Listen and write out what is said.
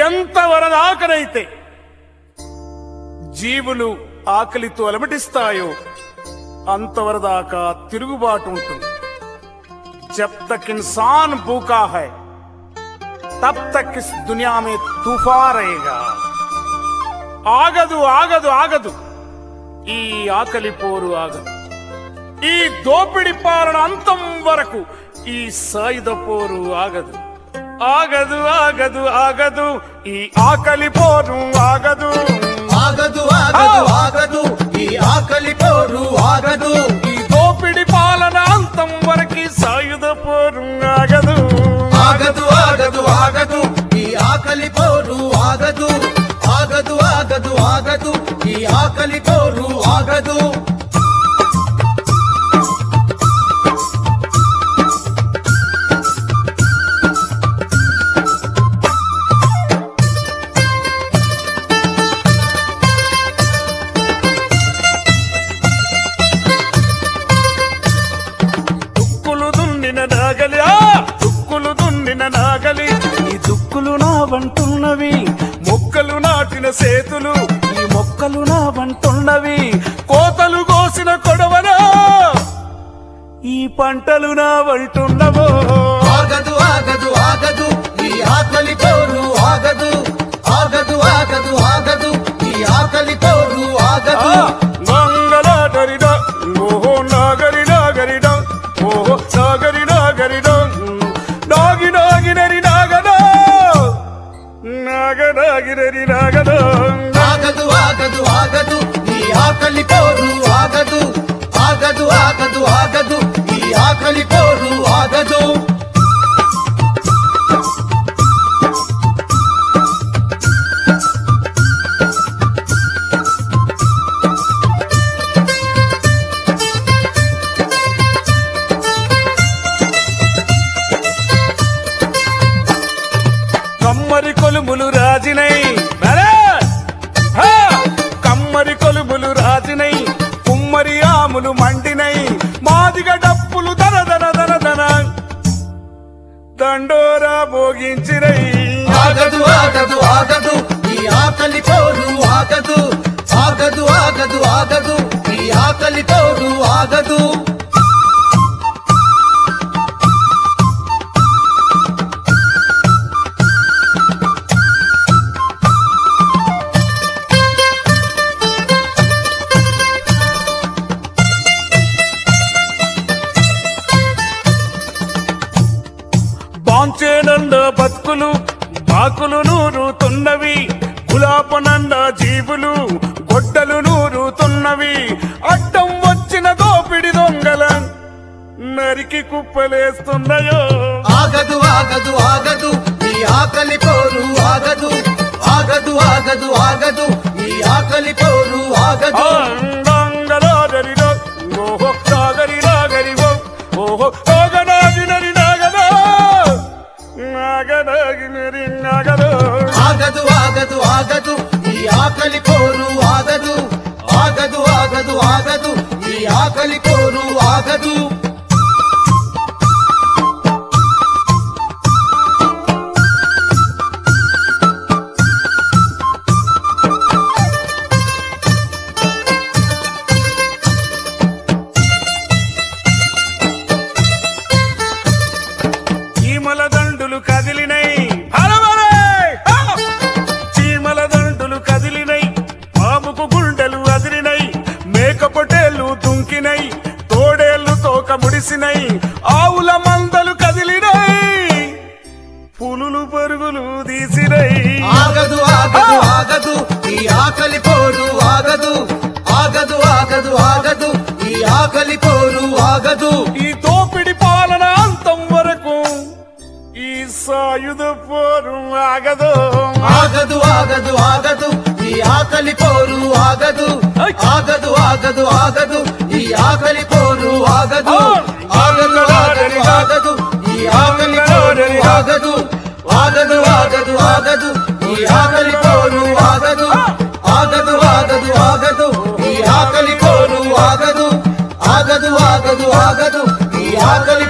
ఎంత వరదాకనైతే జీవులు ఆకలితో అలమటిస్తాయో అంతవరదాకా తిరుగుబాటు ఉంటుంది जब तक इंसान भूखा है तब तक इस दुनिया में तूफान रहेगा ఆగదు ఆగదు ఆగదు ఈ ఆకలి పోరు ఆగదు ఈ దోపిడి పాలన అంతం వరకు ఈ సాయుధ పోరు ఆగదు ఆగదు ఆగదు ఆగదు. ఈ ఆకలి పోరు ఆగదు. ఆగదు ఆగదు ఆగదు. ఈ ఆకలి పోరు ఆగదు. ఈ దోపిడి పాలన అంతం వరకు సాయుధ పోరు ఆగదు. ఆగదు ఆగదు ఆగదు. ఈ ఆకలి పోరు ఆగదు. ఆగదు ఆగదు ఆగదు. ఈ ఆకలి పోరు ఆగదు. దుక్కులు నా వంటున్నవి మొక్కలు నాటిన సేతులు. ఈ మొక్కలు నా వంటున్నవి కోతలు కోసిన కొడవనా? ఈ పంటలు నా వంటున్నవో ఆగదు ఆగదు ఆగదు. ఈ ఆకలి పోరు ఆగదు. ఆగదు ఆగదు ఆగదు. ఈ ఆకలి పోరు ఆగదు. నాగ నాగినరి ఆగదు ఆగదు ఆగదు. ఈ ఆకలి పోరు ఆగదు. ఆగదు ఆగదు ఈ ఆకలి తోడు ఆగదు. బాంచేనంద బతుకులు బాకులు నూరుతున్నవి గులాపనంద జీవులు గొడ్డలు నూరుతున్నవి అడ్డం వచ్చిన దోపిడి దొంగల నరికి కుప్పలేస్తున్నాయో. ఆగదు ఆగదు ఆగదు ఈ ఆకలి పోరు ఆగదు. ఆగదు ఆగదు ఆగదు ఈ ఆకలి పోరు ఆగదు. అందంగలాగరిలో ఓహో సాగరి నాగరివో ఓహో నాగనాగినరి నాగదో నాగనాగినరి నాగదో ఆగదు ఆగదు ఆగదు ఈ ఆకలి ఆగదు ఆగదు ఈ ఆకలి పోరు పొటేళ్ళు దుంకినై తోడేళ్ళు తోక ముడిసినై ఆవుల మందలు కదిలినై పులులు పరుగులు తీసినై. ఆగదు ఆగదు ఆగదు ఈ ఆకలి పోరు ఆగదు. ఆగదు ఆగదు ఆగదు ఈ ఆకలి పోరు ఆగదు. ఈ దోపిడి పాలన అంతం వరకు ఈ సాయుధ పోరు ఆగదు. ఆగదు ఆగదు ఆగదు ఈ ఆకలి ఆగదు ఆగదు ఈ ఆకలి పోరు ఆగదు. ఆగదు ఆగదు ఆగదు ఈ ఆకలి పోరు ఆగదు. ఆగదు ఆగదు ఆగదు ఈ ఆకలి పోరు ఆగదు. ఆగదు ఆగదు ఆగదు ఈ ఆకలి పోరు ఆగదు. ఆగదు ఆగదు ఆగదు ఈ ఆకలి